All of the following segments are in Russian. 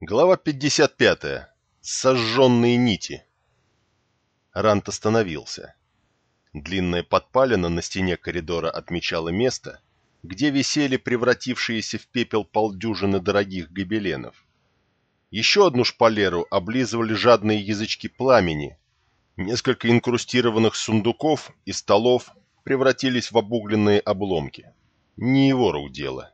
Глава 55. Сожженные нити. Рант остановился. Длинная подпалина на стене коридора отмечала место, где висели превратившиеся в пепел полдюжины дорогих гобеленов. Еще одну шпалеру облизывали жадные язычки пламени. Несколько инкрустированных сундуков и столов превратились в обугленные обломки. Не его рук дело.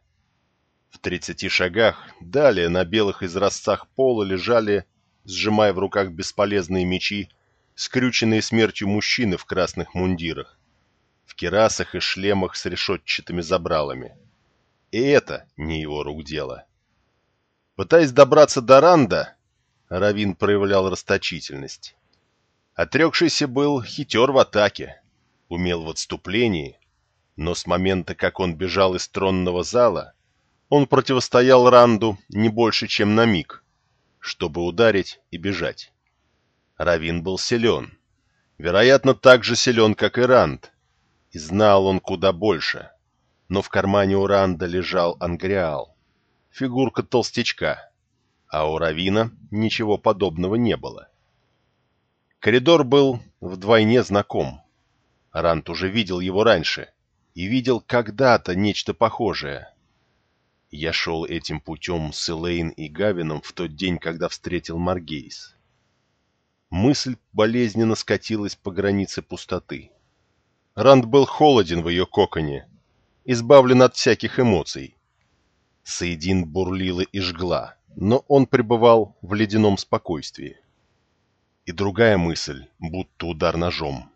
В тридцати шагах далее на белых изразцах пола лежали, сжимая в руках бесполезные мечи, скрюченные смертью мужчины в красных мундирах, в керасах и шлемах с решетчатыми забралами. И это не его рук дело. Пытаясь добраться до Ранда, Равин проявлял расточительность. Отрекшийся был хитер в атаке, умел в отступлении, но с момента, как он бежал из тронного зала, он противостоял Ранду не больше, чем на миг, чтобы ударить и бежать. Равин был силен, вероятно, так же силен, как и Ранд, и знал он куда больше. Но в кармане у Ранда лежал ангриал, фигурка толстячка, а у Равина ничего подобного не было. Коридор был вдвойне знаком. Ранд уже видел его раньше и видел когда-то нечто похожее — я шел этим путем с Элейн и Гавином в тот день, когда встретил Маргейс. Мысль болезненно скатилась по границе пустоты. Ранд был холоден в ее коконе, избавлен от всяких эмоций. Саидин бурлила и жгла, но он пребывал в ледяном спокойствии. И другая мысль, будто удар ножом.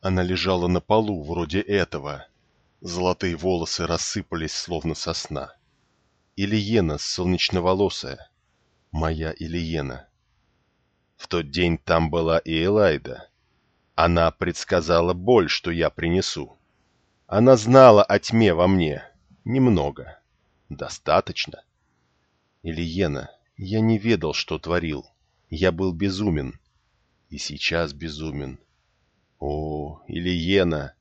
Она лежала на полу, вроде этого, Золотые волосы рассыпались, словно сосна. Ильена солнечноволосая. Моя Ильена. В тот день там была и Элайда. Она предсказала боль, что я принесу. Она знала о тьме во мне. Немного. Достаточно. Ильена, я не ведал, что творил. Я был безумен. И сейчас безумен. О, Ильена,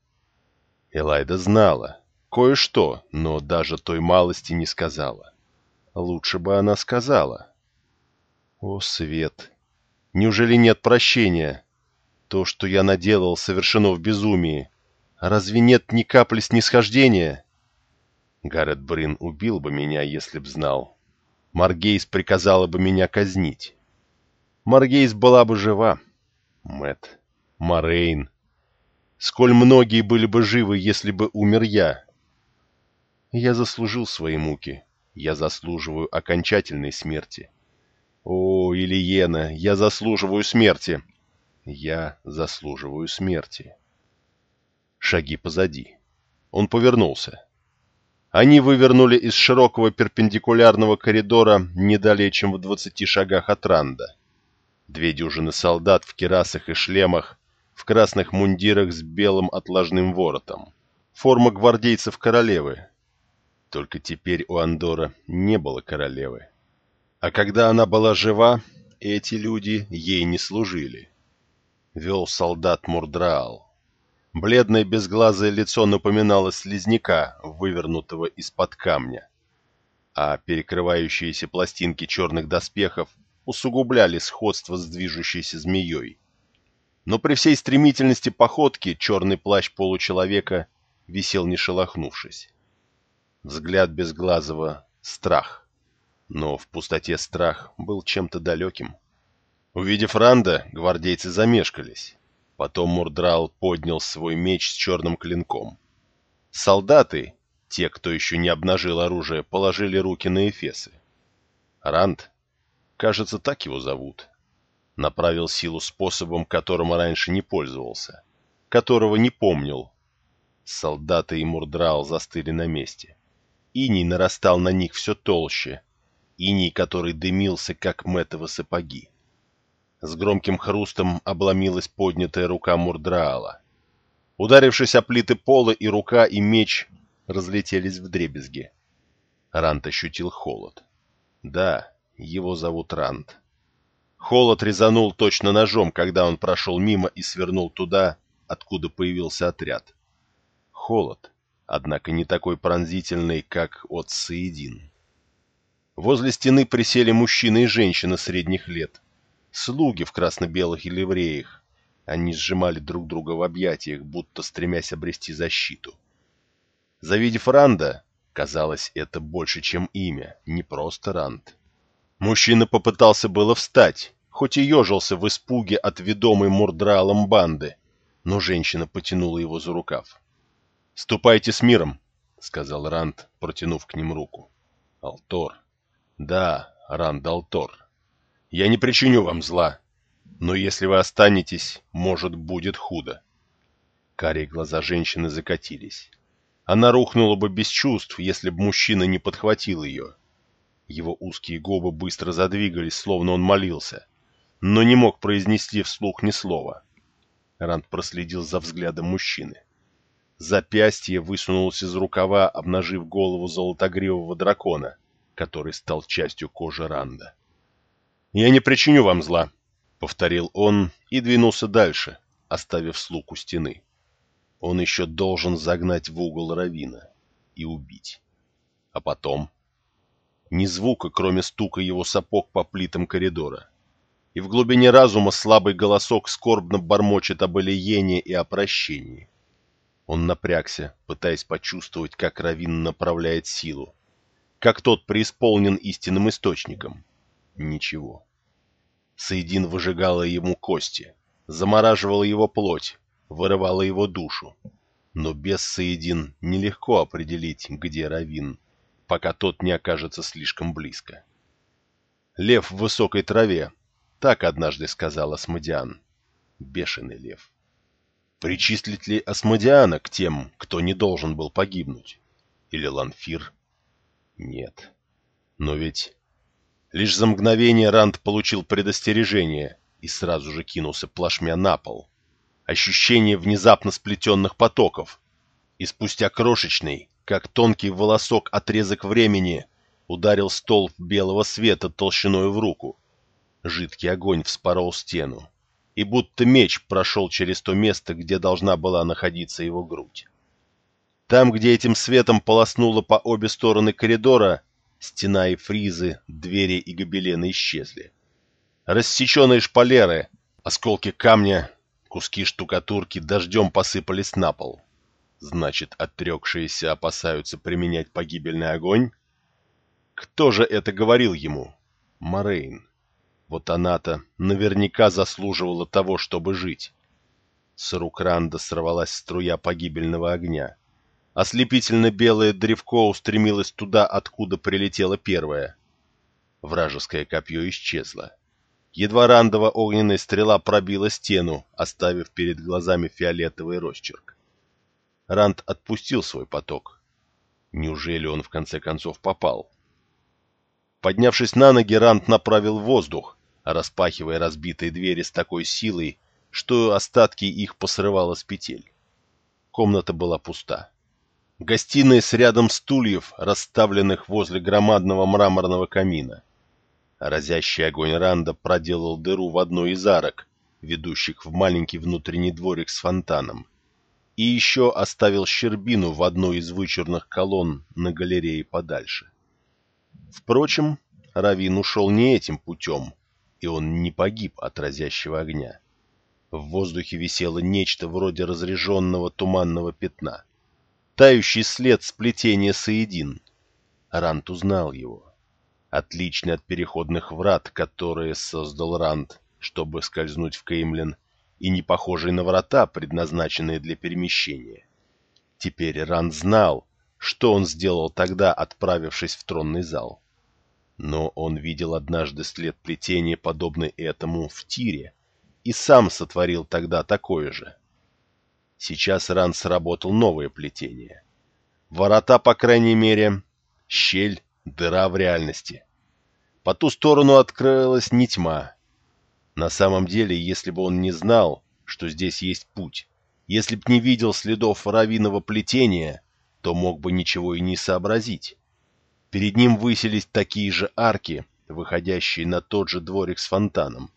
Элайда знала. Кое-что, но даже той малости не сказала. Лучше бы она сказала. О, Свет! Неужели нет прощения? То, что я наделал, совершено в безумии. Разве нет ни капли снисхождения? Гаррет Брин убил бы меня, если б знал. Маргейс приказала бы меня казнить. Маргейс была бы жива. Мэт, Морейн, Сколь многие были бы живы, если бы умер я. Я заслужил свои муки. Я заслуживаю окончательной смерти. О, Ильена, я заслуживаю смерти. Я заслуживаю смерти. Шаги позади. Он повернулся. Они вывернули из широкого перпендикулярного коридора не чем в двадцати шагах от Ранда. Две дюжины солдат в керасах и шлемах в красных мундирах с белым отложным воротом. Форма гвардейцев королевы. Только теперь у Андора не было королевы. А когда она была жива, эти люди ей не служили. Вел солдат Мурдраал. Бледное безглазое лицо напоминало слизняка, вывернутого из-под камня. А перекрывающиеся пластинки черных доспехов усугубляли сходство с движущейся змеей. Но при всей стремительности походки черный плащ получеловека висел не шелохнувшись. Взгляд безглазого — страх. Но в пустоте страх был чем-то далеким. Увидев Ранда, гвардейцы замешкались. Потом Мурдрал поднял свой меч с черным клинком. Солдаты, те, кто еще не обнажил оружие, положили руки на эфесы. Ранд, кажется, так его зовут, направил силу способом, которым раньше не пользовался, которого не помнил. Солдаты и Мурдрал застыли на месте. Иней нарастал на них все толще, иней, который дымился, как мэтовы сапоги. С громким хрустом обломилась поднятая рука Мурдраала. Ударившись о плиты пола, и рука, и меч разлетелись в дребезги. Рант ощутил холод. Да, его зовут Рант. Холод резанул точно ножом, когда он прошел мимо и свернул туда, откуда появился отряд. Холод, однако не такой пронзительный, как от Саидин. Возле стены присели мужчина и женщина средних лет. Слуги в красно-белых ливреях. Они сжимали друг друга в объятиях, будто стремясь обрести защиту. Завидев Ранда, казалось, это больше, чем имя, не просто Ранд. Мужчина попытался было встать, хоть и ежился в испуге от ведомой мурдралом банды, но женщина потянула его за рукав. «Ступайте с миром», — сказал Ранд, протянув к ним руку. «Алтор». «Да, Ранд Алтор. Я не причиню вам зла, но если вы останетесь, может, будет худо». Карие глаза женщины закатились. Она рухнула бы без чувств, если бы мужчина не подхватил ее. Его узкие губы быстро задвигались, словно он молился, но не мог произнести вслух ни слова. Ранд проследил за взглядом мужчины. Запястье высунулось из рукава, обнажив голову золотогривого дракона, который стал частью кожи Ранда. «Я не причиню вам зла», — повторил он и двинулся дальше, оставив слуг у стены. Он еще должен загнать в угол Равина и убить. А потом... Ни звука, кроме стука его сапог по плитам коридора. И в глубине разума слабый голосок скорбно бормочет об Элиене и о прощении. Он напрягся, пытаясь почувствовать, как Равин направляет силу, как тот преисполнен истинным источником. Ничего. Саидин выжигала ему кости, замораживала его плоть, вырывала его душу. Но без Саидин нелегко определить, где Равин, пока тот не окажется слишком близко. «Лев в высокой траве», — так однажды сказал Асмодиан. Бешеный лев. Причислить ли Асмодиана к тем, кто не должен был погибнуть? Или Ланфир? Нет. Но ведь... Лишь за мгновение Ранд получил предостережение и сразу же кинулся плашмя на пол. Ощущение внезапно сплетенных потоков. И спустя крошечный, как тонкий волосок отрезок времени, ударил столб белого света толщиной в руку. Жидкий огонь вспорол стену, и будто меч прошел через то место, где должна была находиться его грудь. Там, где этим светом полоснуло по обе стороны коридора, стена и фризы, двери и гобелены исчезли. Рассеченные шпалеры, осколки камня, куски штукатурки дождем посыпались на пол. Значит, отрекшиеся опасаются применять погибельный огонь? Кто же это говорил ему? Морейн. Вот она-то наверняка заслуживала того, чтобы жить. С рук Ранда сорвалась струя погибельного огня. Ослепительно белое древко устремилось туда, откуда прилетело первое. Вражеское копье исчезло. Едва рандова огненная стрела пробила стену, оставив перед глазами фиолетовый росчерк. Ранд отпустил свой поток. Неужели он в конце концов попал? Поднявшись на ноги, Ранд направил воздух, распахивая разбитые двери с такой силой, что остатки их посрывало с петель. Комната была пуста. Гостиная с рядом стульев, расставленных возле громадного мраморного камина. Разящий огонь Ранда проделал дыру в одной из арок, ведущих в маленький внутренний дворик с фонтаном, и еще оставил щербину в одной из вычурных колонн на галерее подальше. Впрочем, Равин ушел не этим путем, и он не погиб от разящего огня. В воздухе висело нечто вроде разреженного туманного пятна. Тающий след сплетения соедин. Рант узнал его отличный от переходных врат, которые создал Ранд, чтобы скользнуть в Кеймлин, и не похожий на врата, предназначенные для перемещения. Теперь Ранд знал, что он сделал тогда, отправившись в тронный зал. Но он видел однажды след плетения, подобный этому, в тире, и сам сотворил тогда такое же. Сейчас Ранд сработал новое плетение. Ворота, по крайней мере, щель Дыра в реальности. По ту сторону открылась не тьма. На самом деле, если бы он не знал, что здесь есть путь, если б не видел следов равиного плетения, то мог бы ничего и не сообразить. Перед ним высились такие же арки, выходящие на тот же дворик с фонтаном.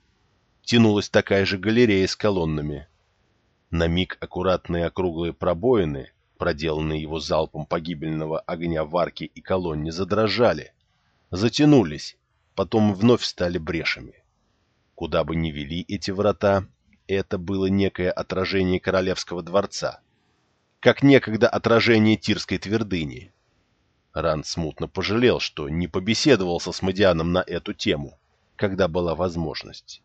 Тянулась такая же галерея с колоннами. На миг аккуратные округлые пробоины, проделанные его залпом погибельного огня в арке и колонне, задрожали. затянулись, потом вновь стали брешами. Куда бы ни вели эти врата, это было некое отражение королевского дворца, как некогда отражение Тирской твердыни. Ранд смутно пожалел, что не побеседовал со Смодианом на эту тему, когда была возможность.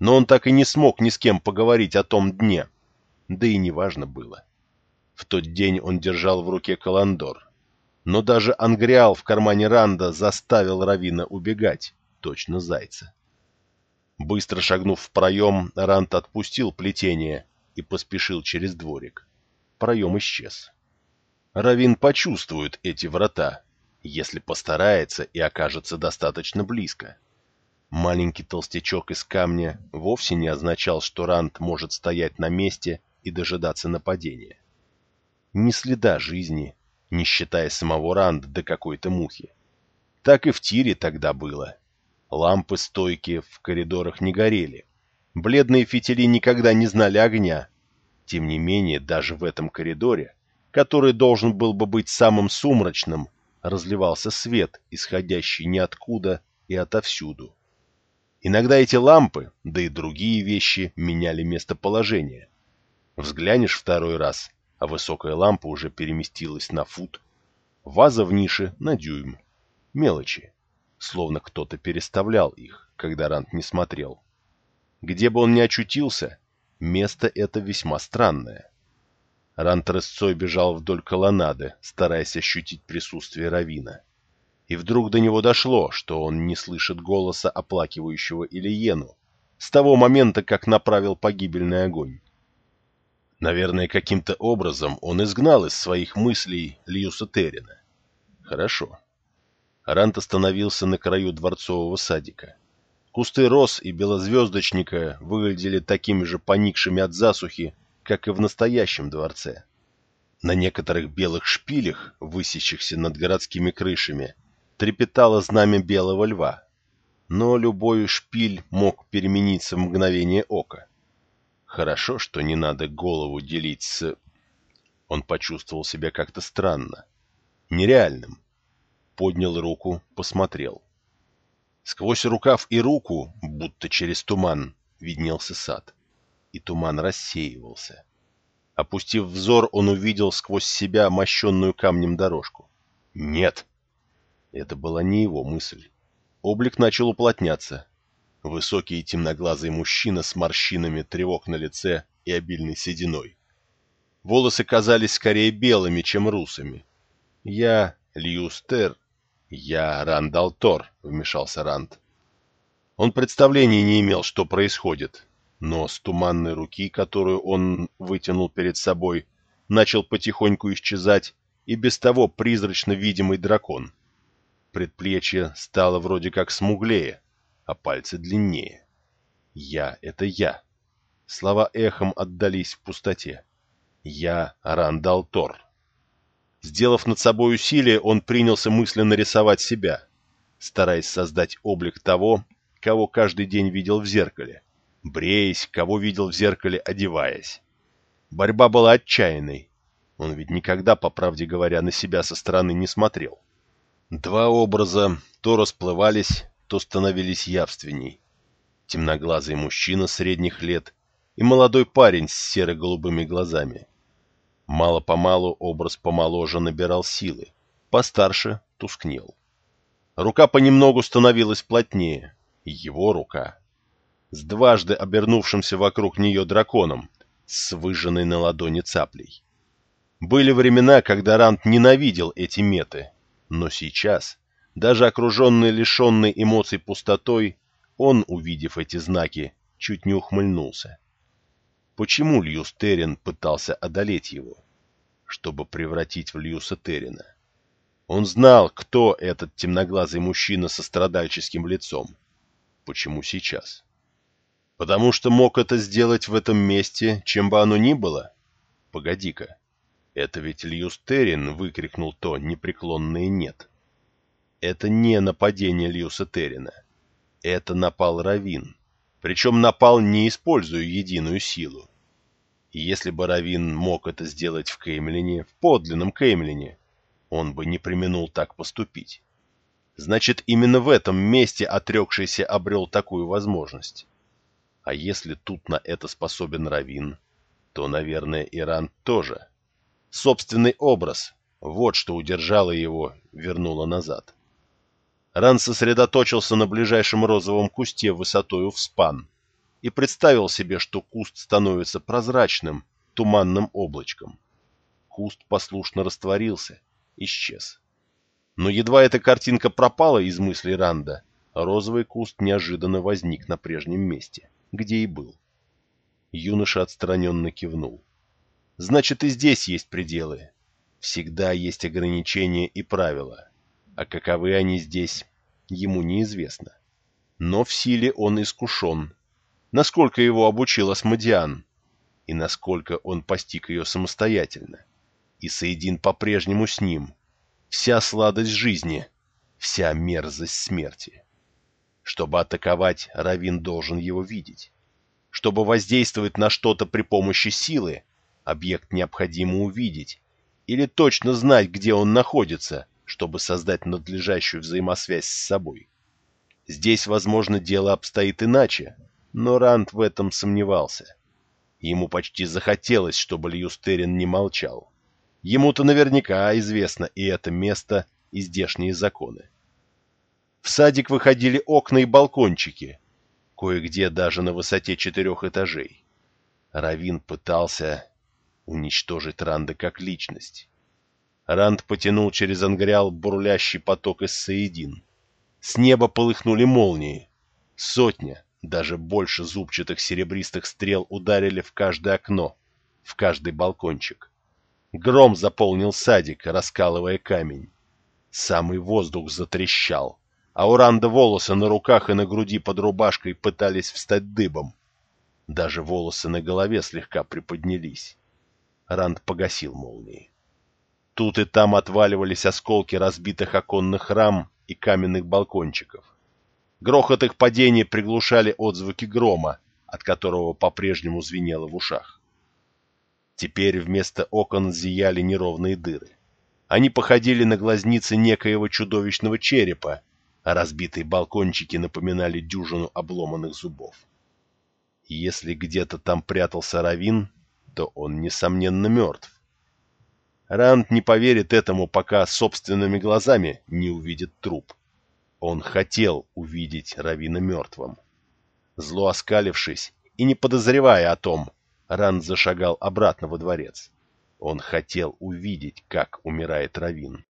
Но он так и не смог ни с кем поговорить о том дне, да и неважно было. В тот день он держал в руке Каландор, но даже Ангриал в кармане Ранда заставил Равина убегать, точно зайца. Быстро шагнув в проем, Ранд отпустил плетение и поспешил через дворик. Проем исчез. Равин почувствует эти врата, если постарается и окажется достаточно близко. Маленький толстячок из камня вовсе не означал, что Ранд может стоять на месте и дожидаться нападения. Ни следа жизни, не считая самого Ранда до какой-то мухи. Так и в тире тогда было. Лампы стойки в коридорах не горели. Бледные фитили никогда не знали огня. Тем не менее, даже в этом коридоре который должен был бы быть самым сумрачным, разливался свет, исходящий ниоткуда и отовсюду. Иногда эти лампы, да и другие вещи, меняли местоположение. Взглянешь второй раз, а высокая лампа уже переместилась на фут, ваза в нише на дюйм. Мелочи, словно кто-то переставлял их, когда Рант не смотрел. Где бы он ни очутился, место это весьма странное. Ран тресцой бежал вдоль колоннады, стараясь ощутить присутствие Равина. И вдруг до него дошло, что он не слышит голоса оплакивающего Ильену с того момента, как направил погибельный огонь. Наверное, каким-то образом он изгнал из своих мыслей Льюса Террина. Хорошо. Рант остановился на краю дворцового садика. Кусты роз и белозвездочника выглядели такими же поникшими от засухи, как и в настоящем дворце. На некоторых белых шпилях, высящихся над городскими крышами, трепетало знамя белого льва, но любой шпиль мог перемениться в мгновение ока. Хорошо, что не надо голову делить с... Он почувствовал себя как-то странно, нереальным. Поднял руку, посмотрел. Сквозь рукав и руку, будто через туман, виднелся сад и туман рассеивался. Опустив взор, он увидел сквозь себя мощенную камнем дорожку. «Нет!» Это была не его мысль. Облик начал уплотняться. Высокий и темноглазый мужчина с морщинами тревог на лице и обильной сединой. Волосы казались скорее белыми, чем русыми. «Я Льюстер, я Рандалтор», — вмешался Ранд. Он представления не имел, что происходит, но с туманной руки, которую он вытянул перед собой, начал потихоньку исчезать и без того призрачно видимый дракон. Предплечье стало вроде как смуглее, а пальцы длиннее. «Я — это я». Слова эхом отдались в пустоте. «Я — Рандал Тор». Сделав над собой усилие, он принялся мысленно рисовать себя, стараясь создать облик того, кого каждый день видел в зеркале, бреясь, кого видел в зеркале, одеваясь. Борьба была отчаянной. Он ведь никогда, по правде говоря, на себя со стороны не смотрел. Два образа то расплывались, то становились явственней. Темноглазый мужчина средних лет и молодой парень с серо-голубыми глазами. Мало-помалу образ помоложе набирал силы, постарше тускнел. Рука понемногу становилась плотнее, его рука с дважды обернувшимся вокруг нее драконом, с выжженной на ладони цаплей. Были времена, когда Рант ненавидел эти меты, но сейчас, даже окруженный лишенной эмоций пустотой, он, увидев эти знаки, чуть не ухмыльнулся. Почему Льюс Террин пытался одолеть его? Чтобы превратить в Льюса Террина. Он знал, кто этот темноглазый мужчина со страдальческим лицом. Почему сейчас? Потому что мог это сделать в этом месте, чем бы оно ни было? Погоди-ка. Это ведь Льюс Террин выкрикнул то непреклонное «нет». Это не нападение Льюса Террина. Это напал Равин. Причем напал, не используя единую силу. И если бы Равин мог это сделать в Кеймлине, в подлинном Кеймлине, он бы не применул так поступить. Значит, именно в этом месте отрекшийся обрел такую возможность. А если тут на это способен Равин, то, наверное, Иран тоже. Собственный образ — вот что удержало его, вернуло назад. Ран сосредоточился на ближайшем розовом кусте высотою в спан и представил себе, что куст становится прозрачным, туманным облачком. Куст послушно растворился, исчез. Но едва эта картинка пропала из мыслей Ранда, розовый куст неожиданно возник на прежнем месте, где и был. Юноша отстраненно кивнул. «Значит, и здесь есть пределы. Всегда есть ограничения и правила. А каковы они здесь, ему неизвестно. Но в силе он искушен. Насколько его обучил Асмодиан, и насколько он постиг ее самостоятельно. И Саидин по-прежнему с ним — вся сладость жизни, вся мерзость смерти. Чтобы атаковать, Равин должен его видеть. Чтобы воздействовать на что-то при помощи силы, объект необходимо увидеть или точно знать, где он находится, чтобы создать надлежащую взаимосвязь с собой. Здесь, возможно, дело обстоит иначе, но Ранд в этом сомневался. Ему почти захотелось, чтобы Льюстерин не молчал. Ему-то наверняка известно и это место, и здешние законы. В садик выходили окна и балкончики, кое-где даже на высоте четырех этажей. Равин пытался уничтожить Ранда как личность. Ранд потянул через ангриал бурлящий поток из соедин. С неба полыхнули молнии. Сотня, даже больше зубчатых серебристых стрел ударили в каждое окно, в каждый балкончик. Гром заполнил садик, раскалывая камень. Самый воздух затрещал, а у Ранда волосы на руках и на груди под рубашкой пытались встать дыбом. Даже волосы на голове слегка приподнялись. Ранд погасил молнии. Тут и там отваливались осколки разбитых оконных рам и каменных балкончиков. Грохот их падения приглушали отзвуки грома, от которого по-прежнему звенело в ушах. Теперь вместо окон зияли неровные дыры. Они походили на глазницы некоего чудовищного черепа, а разбитые балкончики напоминали дюжину обломанных зубов. Если где-то там прятался Равин, то он, несомненно, мертв. Ранд не поверит этому, пока собственными глазами не увидит труп. Он хотел увидеть Равина мертвым. Зло оскалившись и не подозревая о том, Ранд зашагал обратно во дворец. Он хотел увидеть, как умирает Равин.